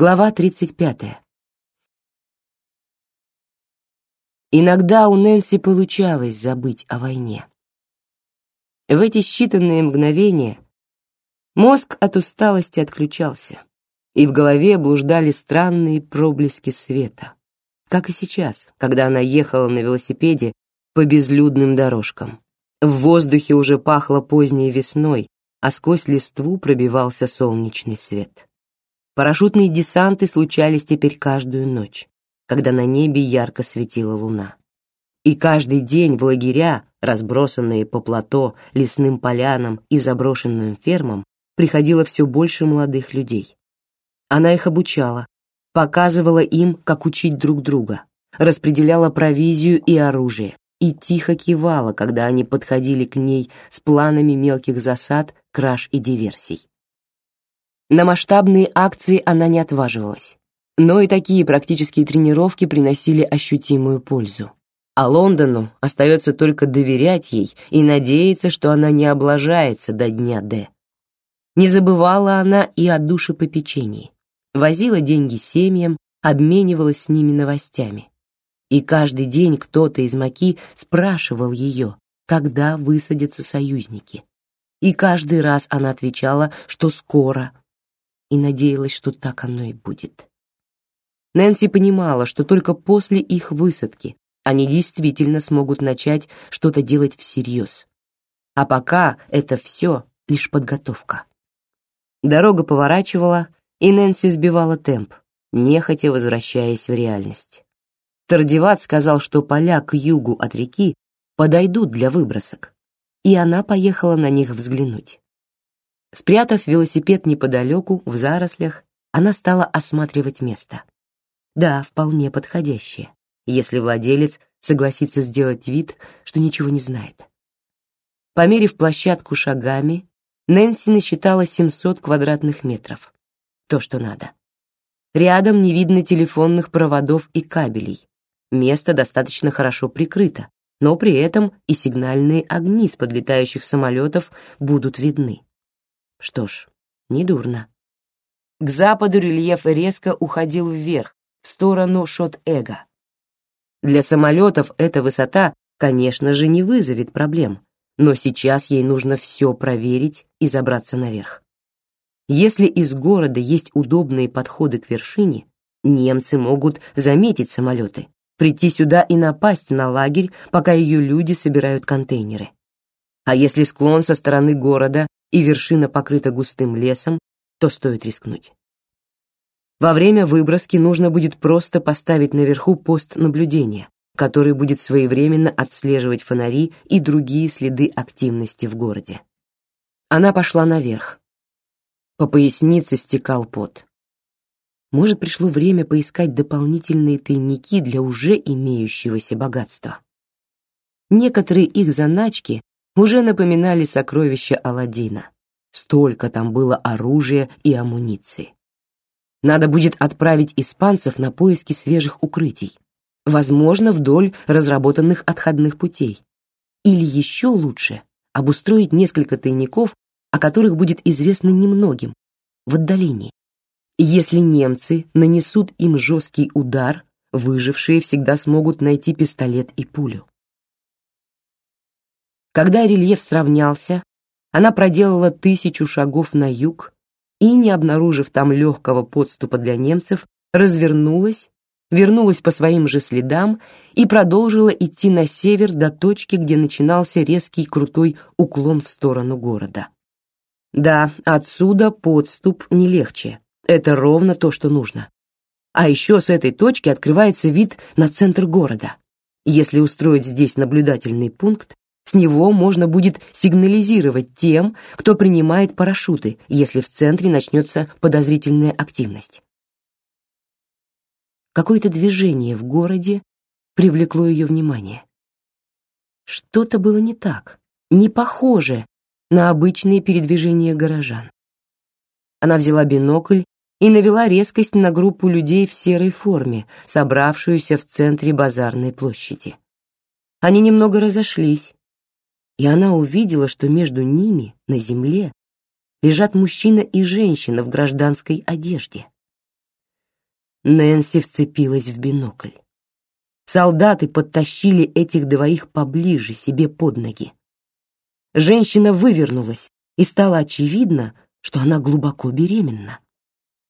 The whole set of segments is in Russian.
Глава 35. Иногда у Нэнси получалось забыть о войне. В эти считанные мгновения мозг от усталости отключался, и в голове блуждали странные проблески света, как и сейчас, когда она ехала на велосипеде по безлюдным дорожкам. В воздухе уже пахло поздней весной, а сквозь листву пробивался солнечный свет. Парашютные десанты случались теперь каждую ночь, когда на небе ярко светила луна. И каждый день в лагеря, разбросанные по плато, лесным полянам и заброшенным фермам, приходило все больше молодых людей. Она их обучала, показывала им, как учить друг друга, распределяла провизию и оружие и тихо кивала, когда они подходили к ней с планами мелких засад, краж и диверсий. На масштабные акции она не отваживалась, но и такие практические тренировки приносили ощутимую пользу. А Лондону остается только доверять ей и надеяться, что она не облажается до дня Д. Не забывала она и о душепопечении. Возила деньги семьям, обменивалась с ними новостями. И каждый день кто-то из Маки спрашивал ее, когда высадятся союзники. И каждый раз она отвечала, что скоро, и надеялась, что так оно и будет. Нэнси понимала, что только после их высадки они действительно смогут начать что-то делать всерьез. А пока это все лишь подготовка. Дорога поворачивала, и Нэнси сбивала темп, нехотя возвращаясь в реальность. Тардиват сказал, что поля к югу от реки подойдут для выбросок, и она поехала на них взглянуть. Спрятав велосипед неподалеку, в зарослях, она стала осматривать место. Да, вполне подходящее, если владелец согласится сделать вид, что ничего не знает. Померив площадку шагами, Нэнси насчитала 700 квадратных метров. То, что надо. Рядом не видно телефонных проводов и кабелей. Место достаточно хорошо прикрыто, но при этом и сигнальные огни с подлетающих самолетов будут видны. Что ж, недурно. К западу рельеф резко уходил вверх, в сторону Шот-Эга. Для самолетов эта высота, конечно же, не вызовет проблем, но сейчас ей нужно все проверить и забраться наверх. Если из города есть удобные подходы к вершине, немцы могут заметить самолеты, прийти сюда и напасть на лагерь, пока ее люди собирают контейнеры. А если склон со стороны города и вершина покрыта густым лесом, то стоит рискнуть. Во время выброски нужно будет просто поставить наверху пост наблюдения, который будет своевременно отслеживать фонари и другие следы активности в городе. Она пошла наверх. По пояснице стекал пот. Может, пришло время поискать дополнительные тайники для уже имеющегося богатства. Некоторые их заначки уже напоминали сокровища Аладдина. Столько там было оружия и амуниции. Надо будет отправить испанцев на поиски свежих укрытий, возможно, вдоль разработанных отходных путей. Или еще лучше обустроить несколько тайников, о которых будет известно немногим, в отдалении. Если немцы нанесут им жесткий удар, выжившие всегда смогут найти пистолет и пулю. Когда рельеф сравнялся, она проделала тысячу шагов на юг и, не обнаружив там легкого подступа для немцев, развернулась, вернулась по своим же следам и продолжила идти на север до точки, где начинался резкий крутой уклон в сторону города. Да, отсюда подступ не легче. Это ровно то, что нужно. А еще с этой точки открывается вид на центр города. Если устроить здесь наблюдательный пункт, с него можно будет сигнализировать тем, кто принимает парашюты, если в центре начнется подозрительная активность. Какое-то движение в городе привлекло ее внимание. Что-то было не так, не похоже на обычные передвижения горожан. Она взяла бинокль и навела резкость на группу людей в серой форме, собравшуюся в центре базарной площади. Они немного разошлись, и она увидела, что между ними на земле лежат мужчина и женщина в гражданской одежде. Нэнси вцепилась в бинокль. Солдаты подтащили этих двоих поближе себе под ноги. Женщина вывернулась, и стало очевидно, что она глубоко беременна.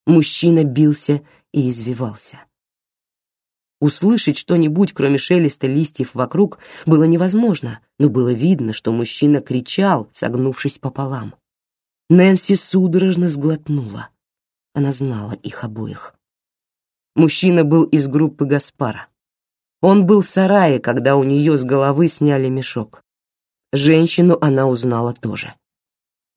Мужчина бился и извивался. Услышать что-нибудь, кроме шелеста листьев вокруг, было невозможно, но было видно, что мужчина кричал, согнувшись пополам. Нэнси судорожно сглотнула. Она знала их обоих. Мужчина был из группы Гаспара. Он был в сарае, когда у нее с головы сняли мешок. Женщину она узнала тоже.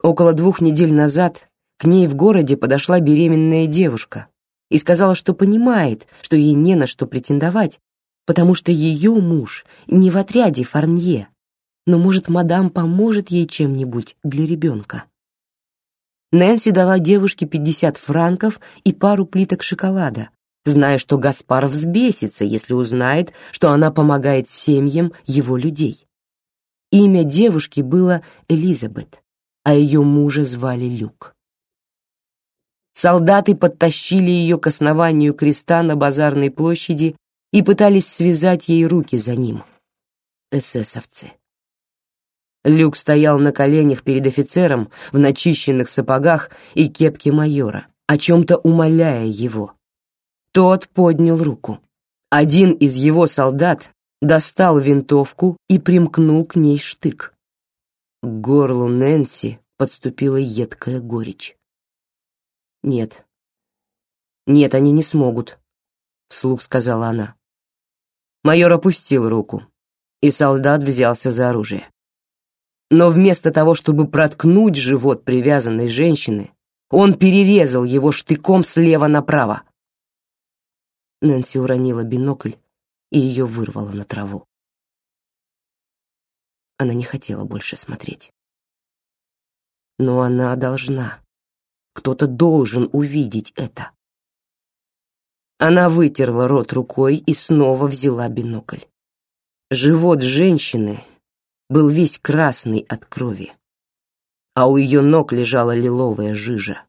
Около двух недель назад к ней в городе подошла беременная девушка, и сказала, что понимает, что ей не на что претендовать, потому что ее муж не в отряде Фарнье, но, может, мадам поможет ей чем-нибудь для ребенка. Нэнси дала девушке 50 франков и пару плиток шоколада, зная, что Гаспар взбесится, если узнает, что она помогает семьям его людей. Имя девушки было Элизабет, а ее мужа звали Люк. Солдаты подтащили ее к основанию креста на базарной площади и пытались связать ей руки за ним. Эсэсовцы. Люк стоял на коленях перед офицером в начищенных сапогах и кепке майора, о чем-то умоляя его. Тот поднял руку. Один из его солдат достал винтовку и примкнул к ней штык. К горлу Нэнси подступила едкая горечь. Нет. Нет, они не смогут, вслух сказала она. Майор опустил руку, и солдат взялся за оружие. Но вместо того, чтобы проткнуть живот привязанной женщины, он перерезал его штыком слева направо. Нэнси уронила бинокль и ее вырвало на траву. Она не хотела больше смотреть. Но она должна. Кто-то должен увидеть это. Она вытерла рот рукой и снова взяла бинокль. Живот женщины был весь красный от крови, а у ее ног лежала лиловая жижа.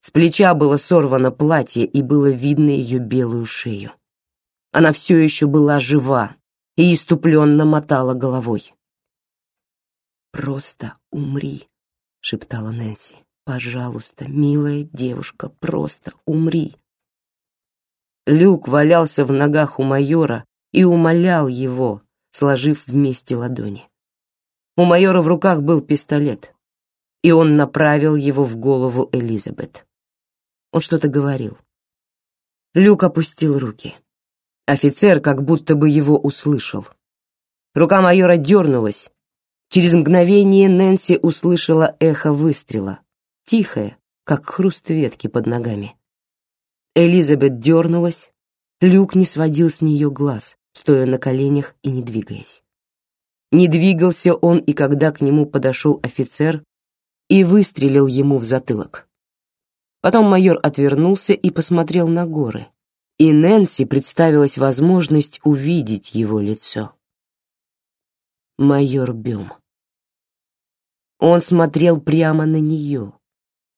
С плеча было сорвано платье, и было видно ее белую шею. Она все еще была жива и иступленно мотала головой. «Просто умри», — шептала Нэнси. Пожалуйста, милая девушка, просто умри. Люк валялся в ногах у майора и умолял его, сложив вместе ладони. У майора в руках был пистолет, и он направил его в голову Элизабет. Он что-то говорил. Люк опустил руки. Офицер как будто бы его услышал. Рука майора дернулась. Через мгновение Нэнси услышала эхо выстрела, тихая, как хруст ветки под ногами. Элизабет дернулась, Люк не сводил с нее глаз, стоя на коленях и не двигаясь. Не двигался он и когда к нему подошел офицер и выстрелил ему в затылок. Потом майор отвернулся и посмотрел на горы, и Нэнси представилась возможность увидеть его лицо. Майор Бем. Он смотрел прямо на нее,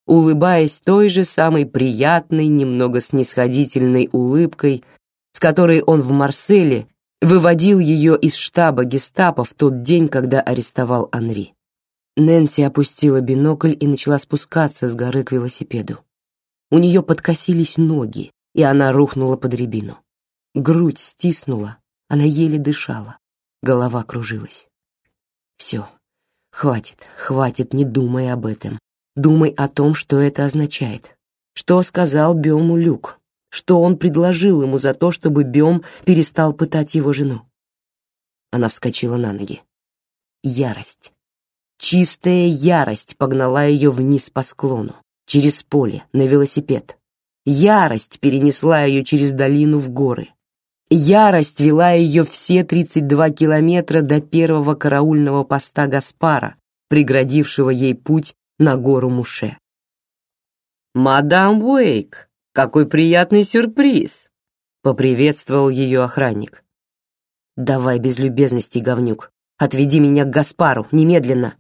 улыбаясь той же самой приятной, немного снисходительной улыбкой, с которой он в Марселе выводил ее из штаба гестапо в тот день, когда арестовал Анри. Нэнси опустила бинокль и начала спускаться с горы к велосипеду. У нее подкосились ноги, и она рухнула под рябину. Грудь стиснула, она еле дышала, голова кружилась. Все, хватит, хватит, не думай об этом. Думай о том, что это означает. Что сказал Бему Люк? Что он предложил ему за то, чтобы Бем перестал пытать его жену? Она вскочила на ноги. Ярость. Чистая ярость погнала ее вниз по склону, через поле, на велосипед. Ярость перенесла ее через долину в горы. Ярость вела ее все 32 километра до первого караульного поста Гаспара, преградившего ей путь на гору Муше. «Мадам Уэйк, какой приятный сюрприз!» — поприветствовал ее охранник. «Давай без любезностей, говнюк. Отведи меня к Гаспару, немедленно!»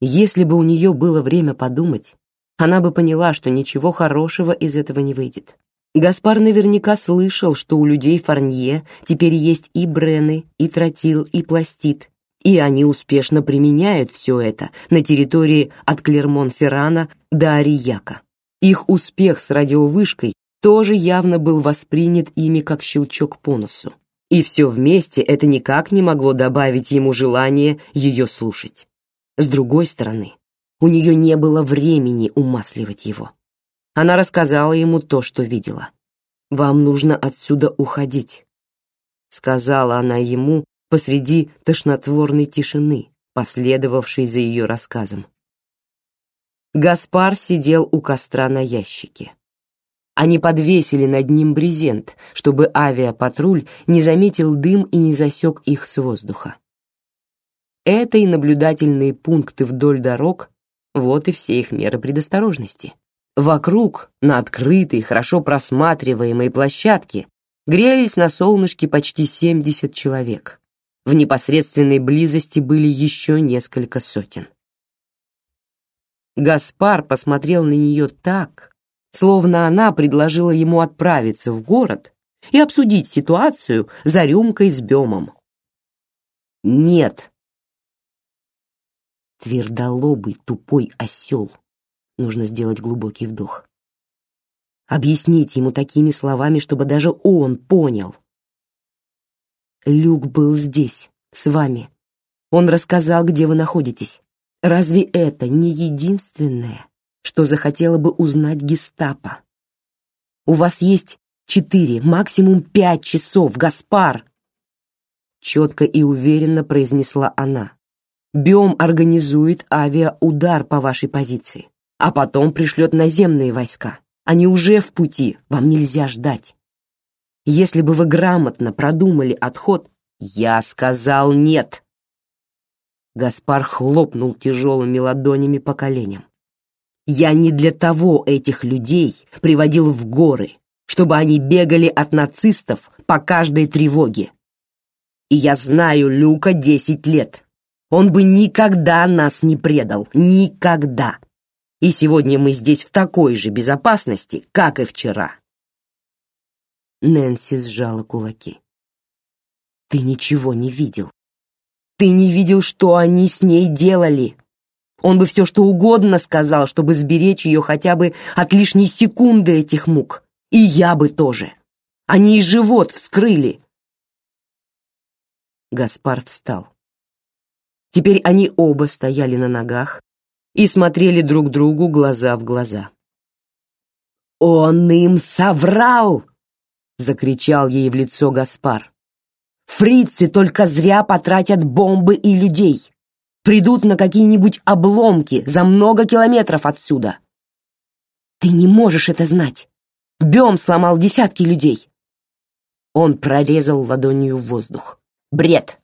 Если бы у нее было время подумать, она бы поняла, что ничего хорошего из этого не выйдет. Гаспар наверняка слышал, что у людей Фарнье теперь есть и брены, и тротил, и пластид, и они успешно применяют все это на территории от Клермон-Феррана до Арияка. Их успех с радиовышкой тоже явно был воспринят ими как щелчок по носу. И все вместе это никак не могло добавить ему желания ее слушать. С другой стороны, у нее не было времени умасливать его. Она рассказала ему то, что видела. «Вам нужно отсюда уходить», — сказала она ему посреди тошнотворной тишины, последовавшей за ее рассказом. Гаспар сидел у костра на ящике. Они подвесили над ним брезент, чтобы авиапатруль не заметил дым и не засек их с воздуха. Это и наблюдательные пункты вдоль дорог, вот и все их меры предосторожности. Вокруг, на открытой, хорошо просматриваемой площадке, грелись на солнышке почти 70 человек. В непосредственной близости были еще несколько сотен. Гаспар посмотрел на нее так, словно она предложила ему отправиться в город и обсудить ситуацию за рюмкой с Бемом. «Нет!» Твердолобый тупой осел. Нужно сделать глубокий вдох. Объяснить ему такими словами, чтобы даже он понял. Люк был здесь, с вами. Он рассказал, где вы находитесь. Разве это не единственное, что захотела бы узнать гестапо. У вас есть четыре, максимум пять часов, Гаспар. Четко и уверенно произнесла она. Биом организует авиаудар по вашей позиции, а потом пришлет наземные войска. Они уже в пути, вам нельзя ждать. Если бы вы грамотно продумали отход, я сказал нет. Гаспар хлопнул тяжелыми ладонями по коленям. Я не для того этих людей приводил в горы, чтобы они бегали от нацистов по каждой тревоге. И я знаю Люка десять лет. Он бы никогда нас не предал, никогда. И сегодня мы здесь в такой же безопасности, как и вчера. Нэнси сжала кулаки. Ты ничего не видел. Ты не видел, что они с ней делали. Он бы все что угодно сказал, чтобы сберечь ее хотя бы от лишней секунды этих мук. И я бы тоже. Они и живот вскрыли. Гаспар встал. Теперь они оба стояли на ногах и смотрели друг другу глаза в глаза. «Он им соврал!» — закричал ей в лицо Гаспар. «Фрицы только зря потратят бомбы и людей придут на какие-нибудь обломки за много километров отсюда. Ты не можешь это знать. Бем сломал десятки людей. Он прорезал ладонью воздух. Бред.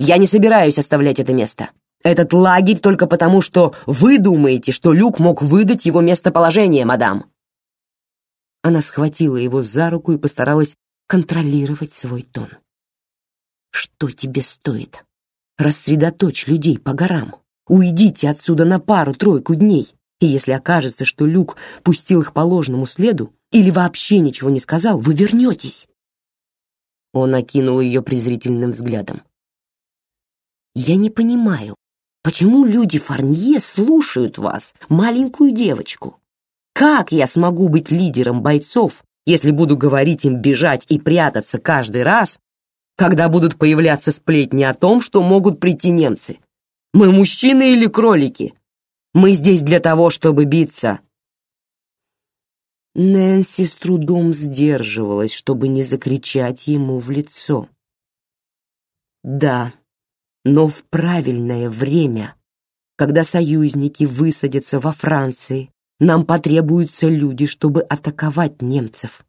Я не собираюсь оставлять это место. Этот лагерь только потому, что вы думаете, что Люк мог выдать его местоположение, мадам. Она схватила его за руку и постаралась контролировать свой тон. Что тебе стоит? Рассредоточь людей по горам. Уйдите отсюда на пару-тройку дней. И если окажется, что Люк пустил их по ложному следу или вообще ничего не сказал, вы вернетесь. Он окинул ее презрительным взглядом. Я не понимаю, почему люди Фарнье слушают вас, маленькую девочку? Как я смогу быть лидером бойцов, если буду говорить им бежать и прятаться каждый раз, когда будут появляться сплетни о том, что могут прийти немцы. Мы мужчины или кролики? Мы здесь для того, чтобы биться. Нэнси с трудом сдерживалась, чтобы не закричать ему в лицо. Да, но в правильное время, когда союзники высадятся во Франции, нам потребуются люди, чтобы атаковать немцев.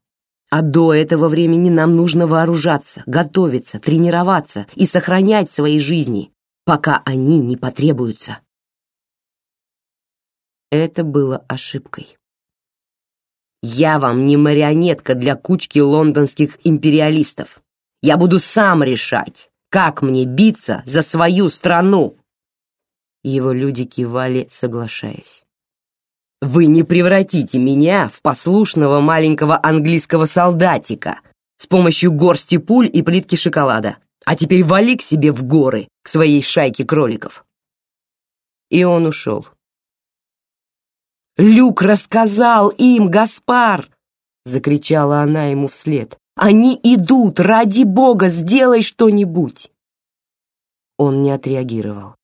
А до этого времени нам нужно вооружаться, готовиться, тренироваться и сохранять свои жизни, пока они не потребуются. Это было ошибкой. Я вам не марионетка для кучки лондонских империалистов. Я буду сам решать, как мне биться за свою страну. Его люди кивали, соглашаясь. Вы не превратите меня в послушного маленького английского солдатика с помощью горсти пуль и плитки шоколада. А теперь вали к себе в горы, к своей шайке кроликов. И он ушел. Люк рассказал им, Гаспар, закричала она ему вслед. Они идут, ради бога, сделай что-нибудь. Он не отреагировал.